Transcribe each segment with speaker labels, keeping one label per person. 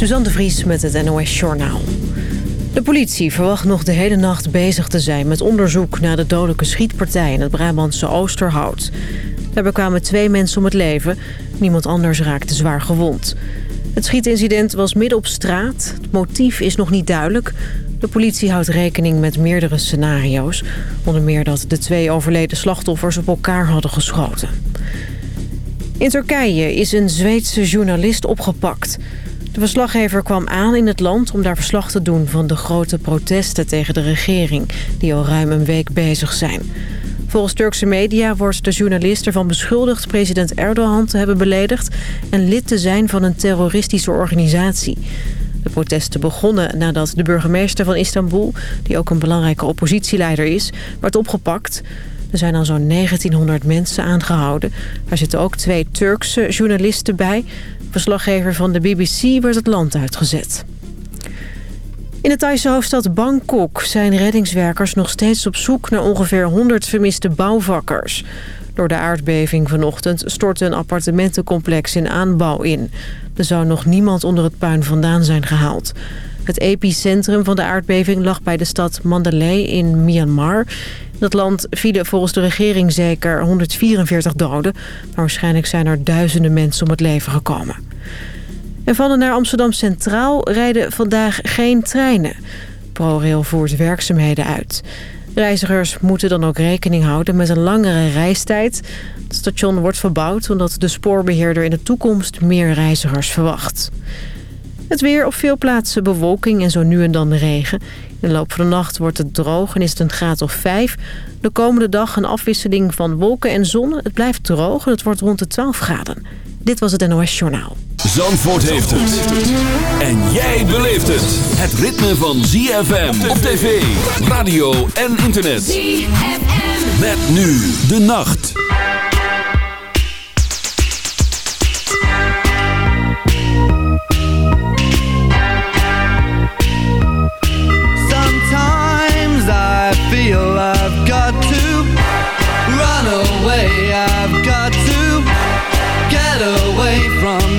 Speaker 1: Suzanne de Vries met het NOS Journaal. De politie verwacht nog de hele nacht bezig te zijn... met onderzoek naar de dodelijke schietpartij in het Brabantse Oosterhout. Daarbij kwamen twee mensen om het leven. Niemand anders raakte zwaar gewond. Het schietincident was midden op straat. Het motief is nog niet duidelijk. De politie houdt rekening met meerdere scenario's. Onder meer dat de twee overleden slachtoffers op elkaar hadden geschoten. In Turkije is een Zweedse journalist opgepakt. De verslaggever kwam aan in het land om daar verslag te doen van de grote protesten tegen de regering... die al ruim een week bezig zijn. Volgens Turkse media wordt de journalist ervan beschuldigd president Erdogan te hebben beledigd... en lid te zijn van een terroristische organisatie. De protesten begonnen nadat de burgemeester van Istanbul... die ook een belangrijke oppositieleider is, werd opgepakt... Er zijn al zo'n 1900 mensen aangehouden. Er zitten ook twee Turkse journalisten bij. Verslaggever van de BBC werd het land uitgezet. In de Thaise hoofdstad Bangkok zijn reddingswerkers nog steeds op zoek naar ongeveer 100 vermiste bouwvakkers. Door de aardbeving vanochtend stortte een appartementencomplex in aanbouw in. Er zou nog niemand onder het puin vandaan zijn gehaald. Het epicentrum van de aardbeving lag bij de stad Mandalay in Myanmar. Dat land vielen volgens de regering zeker 144 doden. Maar waarschijnlijk zijn er duizenden mensen om het leven gekomen. En van en naar Amsterdam Centraal rijden vandaag geen treinen. ProRail voert werkzaamheden uit. Reizigers moeten dan ook rekening houden met een langere reistijd. Het station wordt verbouwd omdat de spoorbeheerder in de toekomst meer reizigers verwacht. Het weer op veel plaatsen bewolking en zo nu en dan regen. In de loop van de nacht wordt het droog en is het een graad of 5. De komende dag een afwisseling van wolken en zon. Het blijft droog en het wordt rond de 12 graden. Dit was het NOS Journaal.
Speaker 2: Zandvoort heeft het. En jij beleeft het. Het ritme van ZFM op tv, radio en internet. ZFM. Met nu de nacht.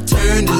Speaker 3: I
Speaker 4: turned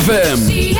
Speaker 5: ZFM.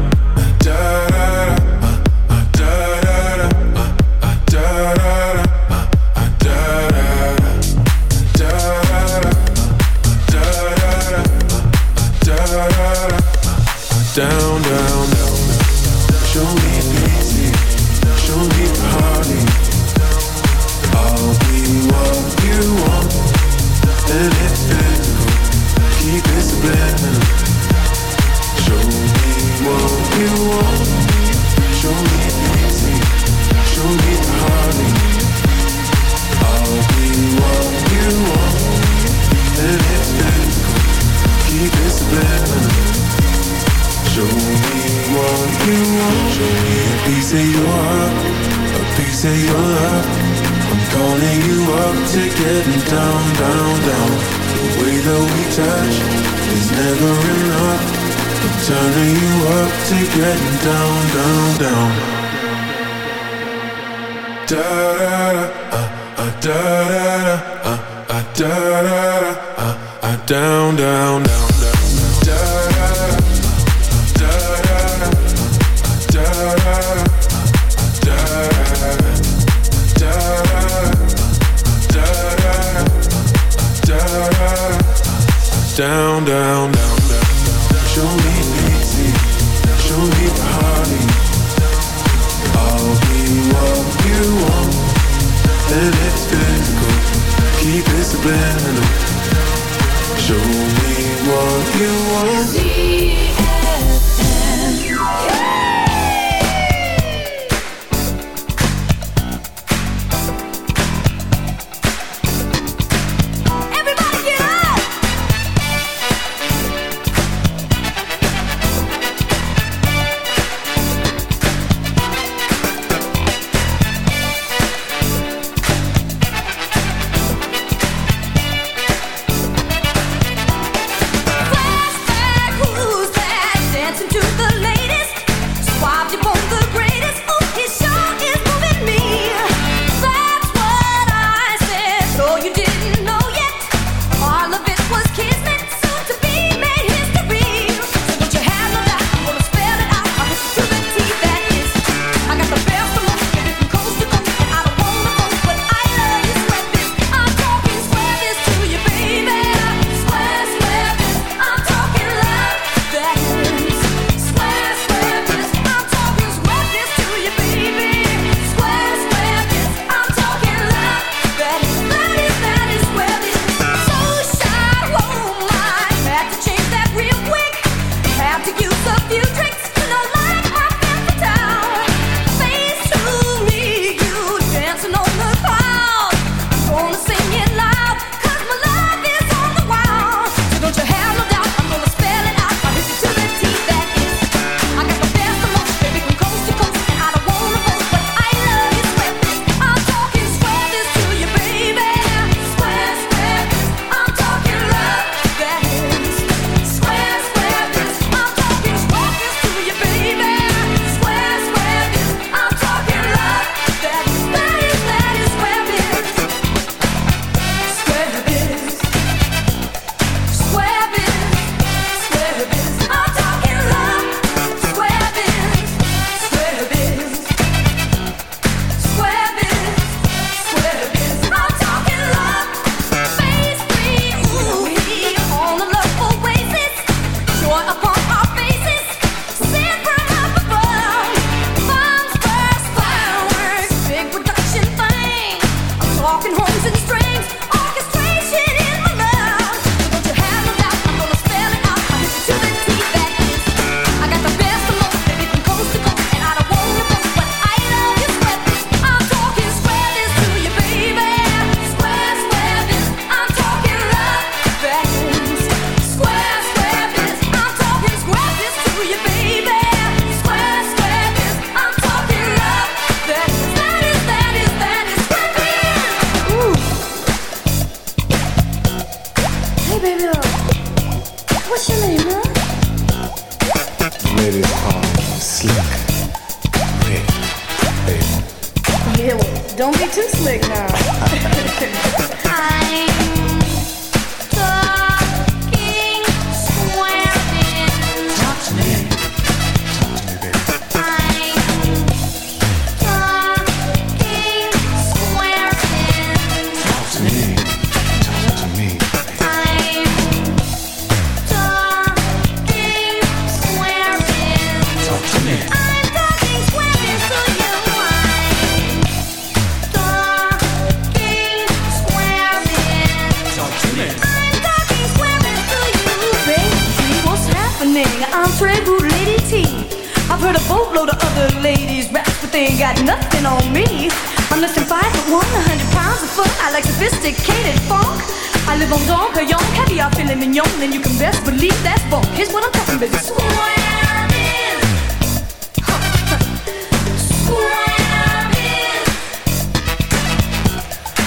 Speaker 6: Live on Don Perignon, caviar, filet mignon, and you can best believe that's bunk. Here's what I'm talking about. Swearing.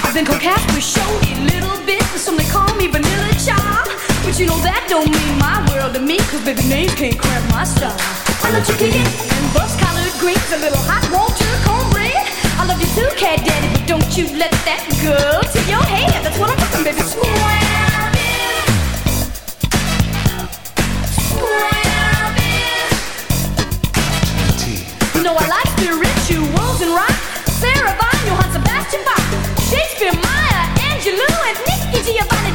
Speaker 6: I've been coquette with showy little bit, and some they call me Vanilla Child. But you know that don't mean my world to me, cause baby names can't cramp my style. I love chicken and bus collared greens, a little hot water. I love you too, cat daddy, but don't you let that go to your head. That's what I'm talking, baby. Swearing. You know I like spirituals and rock. Sarah Vaughan, Johann Sebastian Bach, Shakespeare, Maya, Angelou, and Nikki Giovanni,